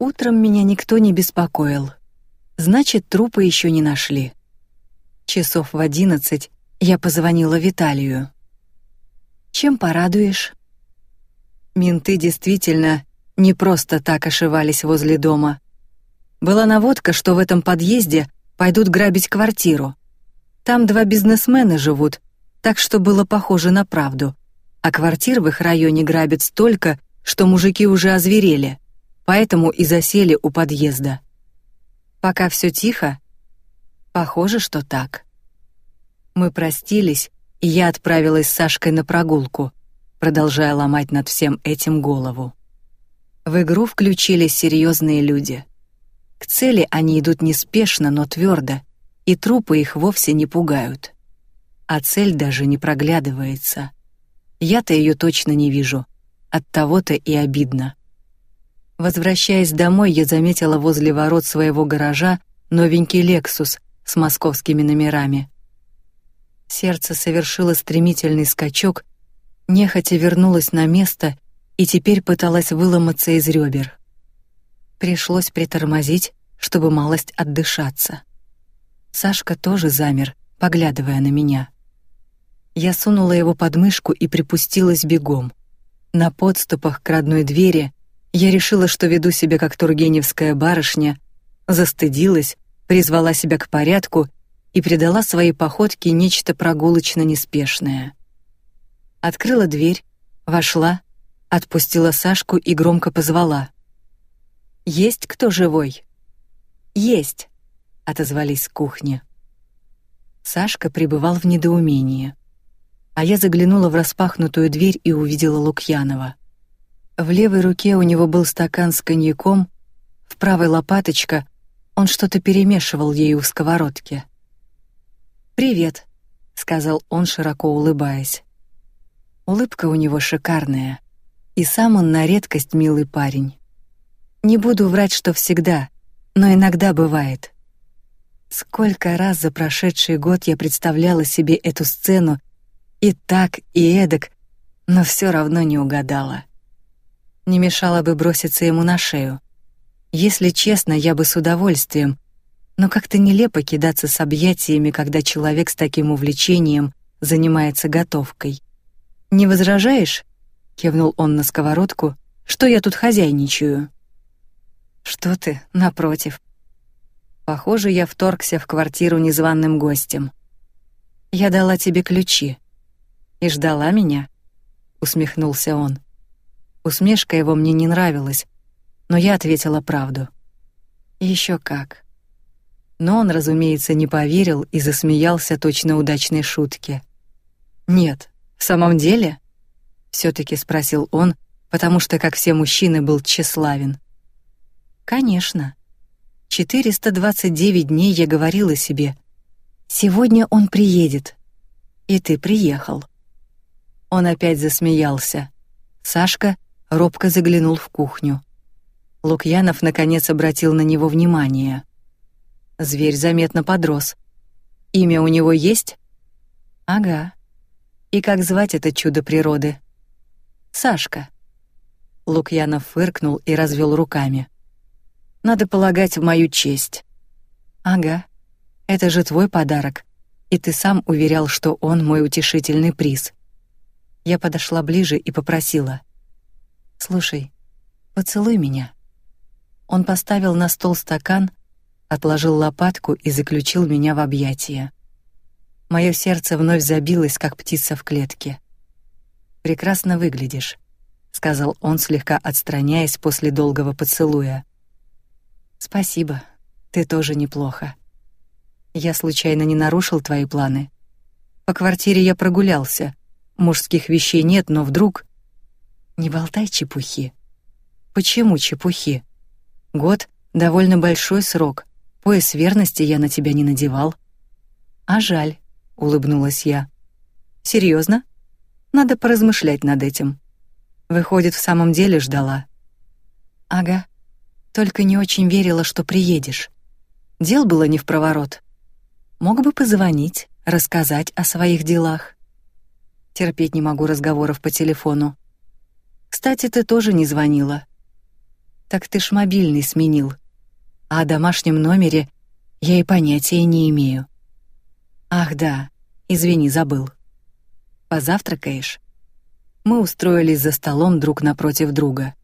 Утром меня никто не беспокоил. Значит, трупы еще не нашли. Часов в одиннадцать я позвонила Виталию. Чем порадуешь? Менты действительно не просто так ошивались возле дома. Была наводка, что в этом подъезде пойдут грабить квартиру. Там два бизнесмена живут, так что было похоже на правду. А квартир в их районе грабят столько, что мужики уже озверели, поэтому и засели у подъезда. Пока все тихо, похоже, что так. Мы простились, и я отправилась с Сашкой на прогулку, продолжая ломать над всем этим голову. В игру включились серьезные люди. К цели они идут неспешно, но твердо, и трупы их вовсе не пугают. А цель даже не проглядывается. Я-то ее точно не вижу. От того-то и обидно. Возвращаясь домой, я заметила возле ворот своего гаража новенький Lexus с московскими номерами. Сердце совершило стремительный скачок, нехотя вернулось на место и теперь пыталась выломаться из ребер. Пришлось притормозить, чтобы малость отдышаться. Сашка тоже замер, поглядывая на меня. Я сунула его под мышку и припустилась бегом. На подступах к родной двери я решила, что веду себя как тургеневская барышня, застыдилась, призвала себя к порядку и придала своей походке нечто прогулочно неспешное. Открыла дверь, вошла, отпустила Сашку и громко позвала. Есть кто живой? Есть, отозвались с кухни. Сашка пребывал в недоумении. А я заглянула в распахнутую дверь и увидела Лукьянова. В левой руке у него был стакан с коньяком, в правой лопаточка, он что-то перемешивал ею в сковородке. «Привет», — сказал он, широко улыбаясь. Улыбка у него шикарная, и сам он на редкость милый парень. Не буду врать, что всегда, но иногда бывает. Сколько раз за прошедший год я представляла себе эту сцену и так, и эдак, но все равно не угадала. Не мешало бы броситься ему на шею. Если честно, я бы с удовольствием, но как-то нелепо кидаться с объятиями, когда человек с таким увлечением занимается готовкой. Не возражаешь? кивнул он на сковородку. Что я тут хозяйничаю? Что ты, напротив. Похоже, я вторгся в квартиру незваным гостем. Я дала тебе ключи. И ждала меня, усмехнулся он. Усмешка его мне не нравилась, но я ответила правду. Еще как. Но он, разумеется, не поверил и засмеялся точно удачной шутке. Нет, в самом деле? все таки спросил он, потому что, как все мужчины, был тщеславен. Конечно. 429 дней я говорила себе: сегодня он приедет. И ты приехал. Он опять засмеялся. Сашка робко заглянул в кухню. Лукьянов наконец обратил на него внимание. Зверь заметно подрос. Имя у него есть? Ага. И как звать это чудо природы? Сашка. Лукьянов фыркнул и развел руками. Надо полагать в мою честь. Ага. Это же твой подарок, и ты сам уверял, что он мой утешительный приз. Я подошла ближе и попросила: "Слушай, поцелуй меня". Он поставил на стол стакан, отложил лопатку и заключил меня в объятия. Мое сердце вновь забилось, как птица в клетке. Прекрасно выглядишь, сказал он, слегка отстраняясь после долгого поцелуя. Спасибо. Ты тоже неплохо. Я случайно не нарушил твои планы. По квартире я прогулялся. Мужских вещей нет, но вдруг Не болтай чепухи. Почему чепухи? Год довольно большой срок. Пояс верности я на тебя не надевал. А жаль, улыбнулась я. Серьезно? Надо поразмышлять над этим. Выходит, в самом деле ждала. Ага. Только не очень верила, что приедешь. Дел было не в проворот. Мог бы позвонить, рассказать о своих делах. Терпеть не могу разговоров по телефону. Кстати, ты тоже не звонила. Так ты ж мобильный сменил. А о домашнем номере я и понятия не имею. Ах, да. Извини, забыл. Позавтракаешь? Мы устроились за столом друг напротив друга.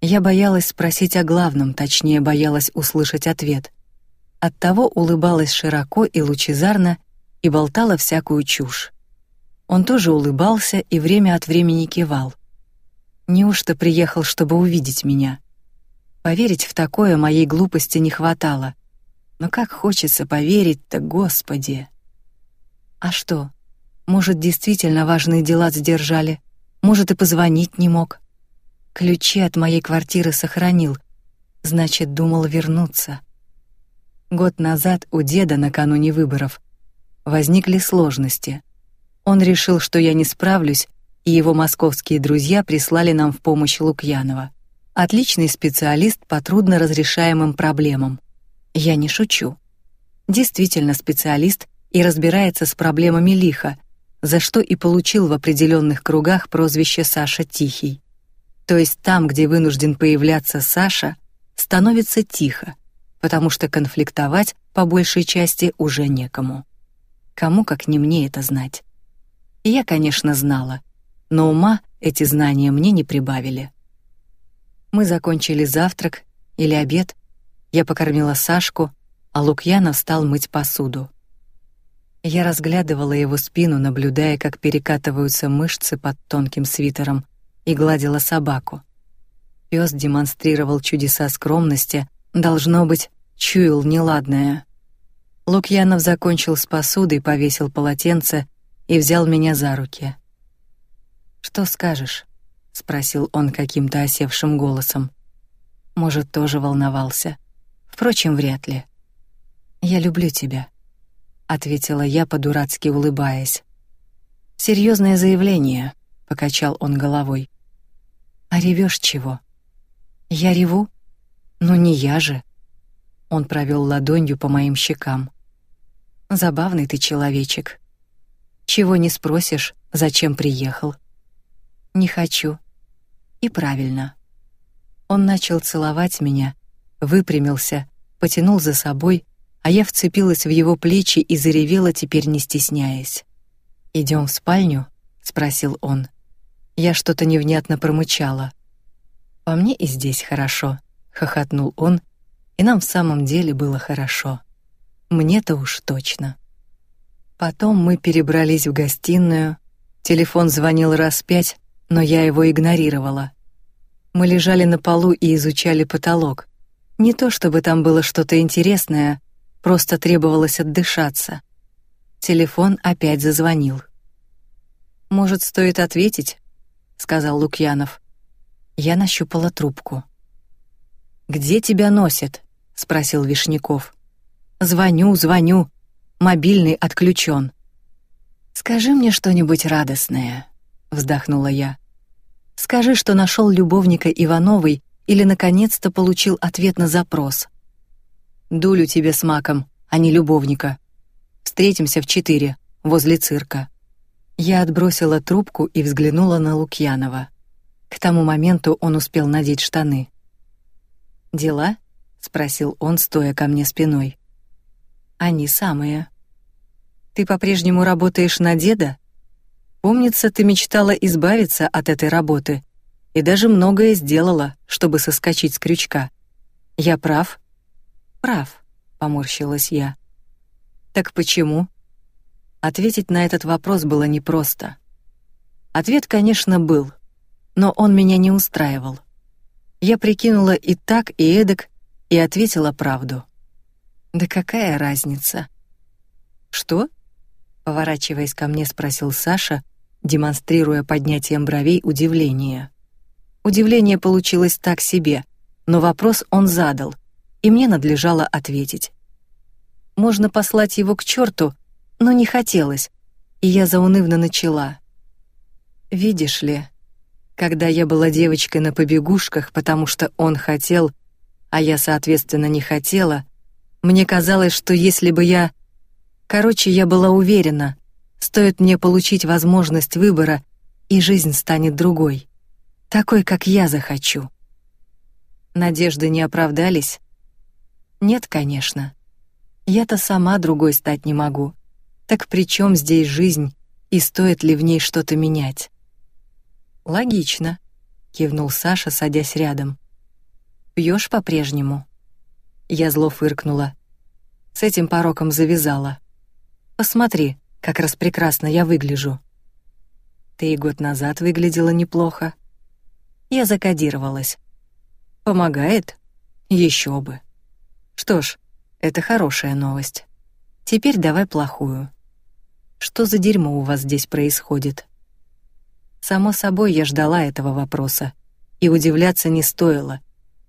Я боялась спросить о главном, точнее, боялась услышать ответ. Оттого улыбалась широко и лучезарно и болтала всякую чушь. Он тоже улыбался и время от времени кивал. Неужто приехал, чтобы увидеть меня? Поверить в такое моей глупости не хватало. Но как хочется поверить-то, Господи. А что? Может, действительно важные дела задержали? Может, и позвонить не мог? Ключи от моей квартиры сохранил. Значит, думал вернуться. Год назад у деда накануне выборов возникли сложности. Он решил, что я не справлюсь, и его московские друзья прислали нам в помощь Лукьянова. Отличный специалист по трудно разрешаемым проблемам. Я не шучу. Действительно специалист и разбирается с проблемами лихо, за что и получил в определенных кругах прозвище Саша Тихий. То есть там, где вынужден появляться Саша, становится тихо, потому что конфликтовать по большей части уже некому. Кому как не мне это знать. Я, конечно, знала, но ума эти знания мне не прибавили. Мы закончили завтрак или обед. Я покормила Сашку, а Лукьянов стал мыть посуду. Я разглядывала его спину, наблюдая, как перекатываются мышцы под тонким свитером, и гладила собаку. Пёс демонстрировал чудеса скромности, должно быть, чуял неладное. Лукьянов закончил с посудой, повесил полотенце и взял меня за руки. Что скажешь? спросил он каким-то осевшим голосом. Может, тоже волновался. Впрочем, вряд ли. Я люблю тебя, ответила я по-дурацки улыбаясь. Серьезное заявление, покачал он головой. А ревешь чего? Я реву? Ну не я же. Он провел ладонью по моим щекам. Забавный ты человечек. Чего не спросишь, зачем приехал? Не хочу. И правильно. Он начал целовать меня, выпрямился, потянул за собой, а я вцепилась в его плечи и заревела, теперь не стесняясь. Идем в спальню? спросил он. Я что-то невнятно промычала. По мне и здесь хорошо, хохотнул он, и нам в самом деле было хорошо. Мне-то уж точно. Потом мы перебрались в гостиную. Телефон звонил раз пять, но я его игнорировала. Мы лежали на полу и изучали потолок. Не то чтобы там было что-то интересное, просто требовалось отдышаться. Телефон опять зазвонил. Может, стоит ответить, сказал Лукьянов. Я нащупала трубку. Где тебя носит? спросил Вишняков. Звоню, звоню. Мобильный отключен. Скажи мне что-нибудь радостное, вздохнула я. Скажи, что нашел любовника Ивановой или наконец-то получил ответ на запрос. Дулю тебе с маком, а не любовника. Встретимся в четыре возле цирка. Я отбросила трубку и взглянула на Лукьянова. К тому моменту он успел надеть штаны. Дела? спросил он, стоя ко мне спиной. Они самые. Ты по-прежнему работаешь на деда? Помнится, ты мечтала избавиться от этой работы и даже многое сделала, чтобы соскочить с крючка. Я прав? Прав, поморщилась я. Так почему? Ответить на этот вопрос было непросто. Ответ, конечно, был, но он меня не устраивал. Я прикинула и так, и эдак, и ответила правду. Да какая разница? Что? Поворачиваясь ко мне, спросил Саша, демонстрируя поднятием бровей удивление. Удивление получилось так себе, но вопрос он задал, и мне надлежало ответить. Можно послать его к черту, но не хотелось, и я заунывно начала. Видишь ли, когда я была девочкой на побегушках, потому что он хотел, а я, соответственно, не хотела, мне казалось, что если бы я... Короче, я была уверена, Стоит мне получить возможность выбора, и жизнь станет другой, такой, как я захочу. Надежды не оправдались? Нет, конечно. Я-то сама другой стать не могу. Так при чем здесь жизнь и стоит ли в ней что-то менять? Логично, кивнул Саша, садясь рядом. Пьешь по-прежнему? Я зло фыркнула. С этим пороком завязала. Посмотри, как раз прекрасно я выгляжу. Ты и год назад выглядела неплохо. Я закодировалась. Помогает? Еще бы. Что ж, это хорошая новость. Теперь давай плохую. Что за дерьмо у вас здесь происходит? Само собой, я ждала этого вопроса, и удивляться не стоило.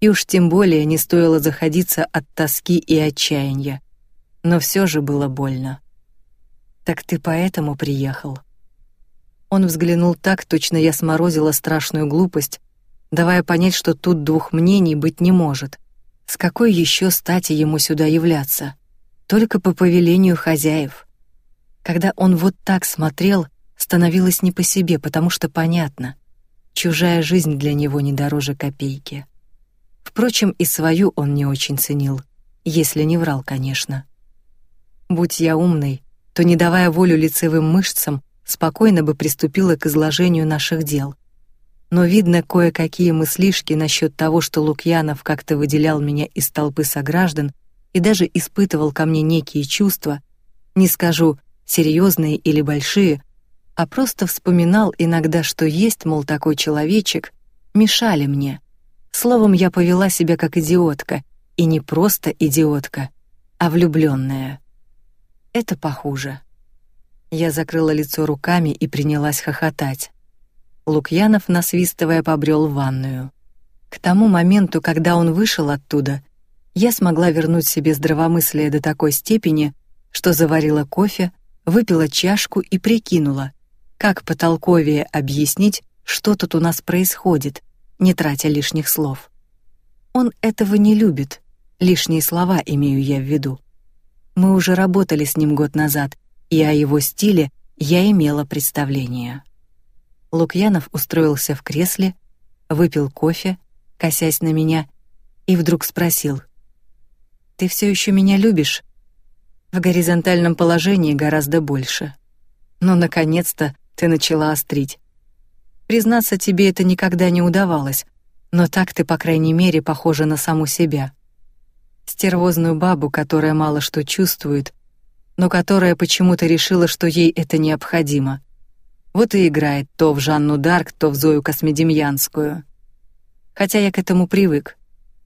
И уж тем более не стоило заходиться от тоски и отчаяния. Но все же было больно. Так ты поэтому приехал? Он взглянул так, точно я сморозила страшную глупость, давая понять, что тут двух мнений быть не может. С какой еще стати ему сюда являться? Только по повелению хозяев. Когда он вот так смотрел, становилось не по себе, потому что понятно, чужая жизнь для него не дороже копейки. Впрочем, и свою он не очень ценил, если не врал, конечно. Будь я умной, то, не давая волю лицевым мышцам, спокойно бы приступила к изложению наших дел но видно кое-какие мыслишки насчет того, что Лукьянов как-то выделял меня из толпы сограждан и даже испытывал ко мне некие чувства, не скажу серьезные или большие, а просто вспоминал иногда, что есть, мол, такой человечек, мешали мне. Словом, я повела себя как идиотка, и не просто идиотка, а влюбленная. Это похуже. Я закрыла лицо руками и принялась хохотать. Лукьянов, насвистывая, побрел в ванную. К тому моменту, когда он вышел оттуда, я смогла вернуть себе здравомыслие до такой степени, что заварила кофе, выпила чашку и прикинула, как потолковее объяснить, что тут у нас происходит, не тратя лишних слов. Он этого не любит, лишние слова имею я в виду. Мы уже работали с ним год назад, и о его стиле я имела представление. Лукьянов устроился в кресле, выпил кофе, косясь на меня, и вдруг спросил: "Ты все еще меня любишь?" В горизонтальном положении гораздо больше. Но наконец-то ты начала острить. Признаться тебе это никогда не удавалось, но так ты, по крайней мере, похожа на саму себя. Стервозную бабу, которая мало что чувствует, но которая почему-то решила, что ей это необходимо. Вот и играет то в Жанну Дарк, то в Зою Космедемьянскую. Хотя я к этому привык.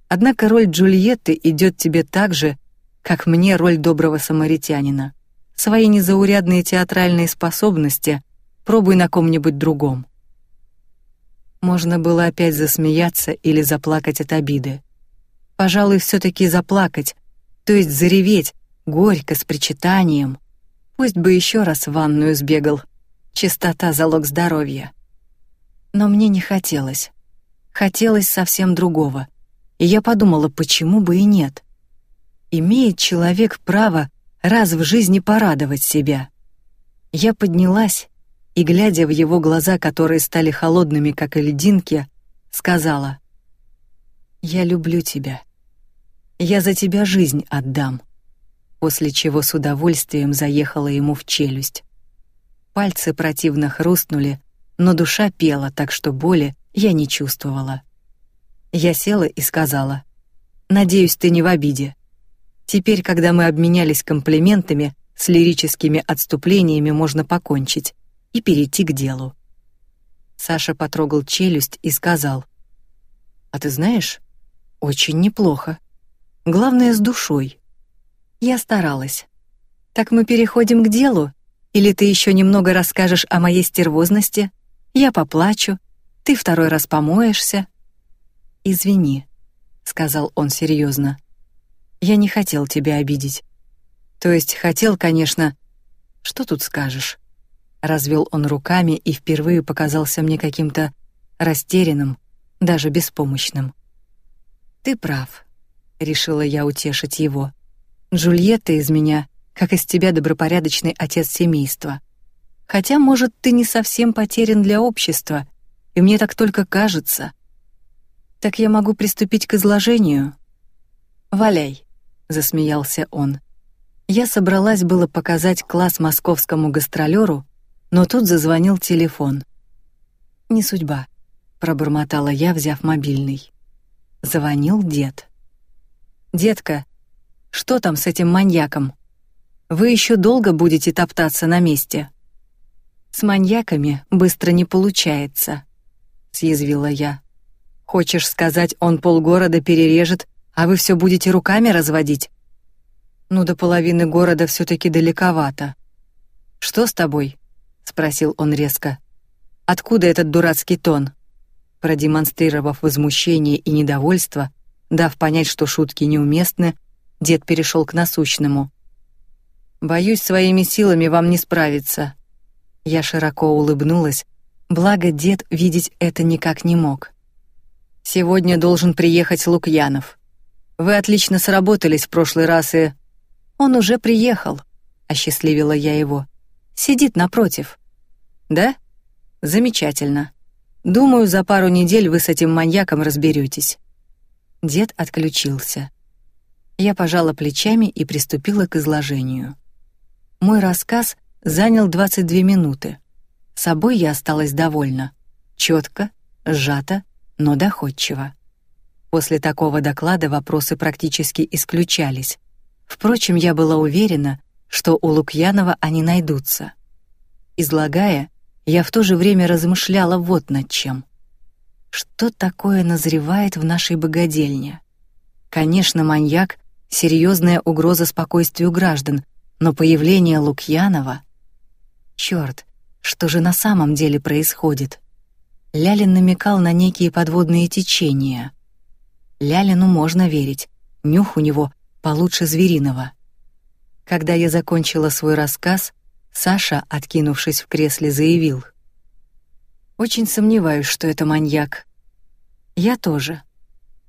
Однако роль Джульетты идет тебе так же, как мне роль доброго самаритянина. Свои незаурядные театральные способности пробуй на ком-нибудь другом. Можно было опять засмеяться или заплакать от обиды. Пожалуй, все таки заплакать, то есть зареветь, горько, с причитанием. Пусть бы еще раз в ванную сбегал, Чистота — залог здоровья. Но мне не хотелось. Хотелось совсем другого. И я подумала, почему бы и нет. Имеет человек право раз в жизни порадовать себя. Я поднялась и, глядя в его глаза, которые стали холодными, как льдинки, сказала: "Я люблю тебя. Я за тебя жизнь отдам". После чего с удовольствием заехала ему в челюсть. Пальцы противно хрустнули, но душа пела, так что боли я не чувствовала. Я села и сказала: "Надеюсь, ты не в обиде. Теперь, когда мы обменялись комплиментами, с лирическими отступлениями можно покончить и перейти к делу". Саша потрогал челюсть и сказал: "А ты знаешь, очень неплохо. Главное с душой". Я старалась. Так мы переходим к делу, или ты еще немного расскажешь о моей стервозности? Я поплачу, ты второй раз помоешься. Извини, сказал он серьезно. Я не хотел тебя обидеть. То есть хотел, конечно. Что тут скажешь? Развел он руками и впервые показался мне каким-то растерянным, даже беспомощным. Ты прав, решила я утешить его. Джульетта из меня как из тебя добропорядочный отец семейства. Хотя, может, ты не совсем потерян для общества, и мне так только кажется. Так я могу приступить к изложению. Валяй, засмеялся он. Я собралась было показать класс московскому гастролёру, но тут зазвонил телефон. Не судьба, пробормотала я, взяв мобильный. Звонил дед. Детка, что там с этим маньяком? Вы еще долго будете топтаться на месте? С маньяками быстро не получается, съязвила я. Хочешь сказать, он полгорода перережет, а вы все будете руками разводить? Ну до половины города все таки далековато. Что с тобой? спросил он резко. Откуда этот дурацкий тон? Продемонстрировав возмущение и недовольство, дав понять, что шутки неуместны, дед перешел к насущному. Боюсь, своими силами вам не справиться. Я широко улыбнулась, благо дед видеть это никак не мог. Сегодня должен приехать Лукьянов. Вы отлично сработались в прошлый раз и он уже приехал, осчастливила я его. Сидит напротив. Да? Замечательно. Думаю, за пару недель вы с этим маньяком разберетесь. Дед отключился. Я пожала плечами и приступила к изложению. Мой рассказ занял 22 минуты. Собой я осталась довольна. Четко, сжато, но доходчиво. После такого доклада вопросы практически исключались. Впрочем, я была уверена, что у Лукьянова они найдутся. Излагая, я в то же время размышляла вот над чем. Что такое назревает в нашей богадельне? Конечно, маньяк — серьезная угроза спокойствию граждан, но появление Лукьянова... Черт, что же на самом деле происходит? Лялин намекал на некие подводные течения. Лялину можно верить, нюх у него получше звериного. Когда я закончила свой рассказ, Саша, откинувшись в кресле, заявил: "Очень сомневаюсь, что это маньяк. Я тоже.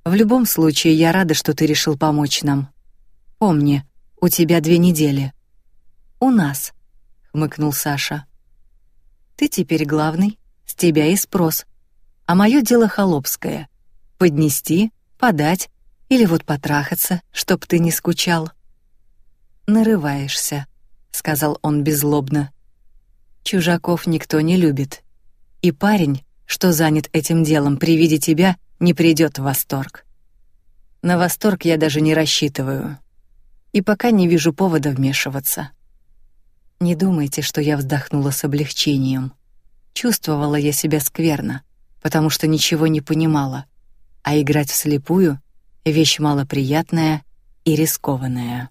В любом случае, я рада, что ты решил помочь нам. Помни, у тебя две недели. У нас, хмыкнул Саша. Ты теперь главный, с тебя и спрос. А мое дело холопское: поднести, подать или вот потрахаться, чтоб ты не скучал. Нарываешься, сказал он беззлобно. Чужаков никто не любит. И парень, что занят этим делом, при виде тебя не придет в восторг. На восторг я даже не рассчитываю. И пока не вижу повода вмешиваться. Не думайте, что я вздохнула с облегчением. Чувствовала я себя скверно, потому что ничего не понимала, а играть вслепую — вещь малоприятная и рискованная.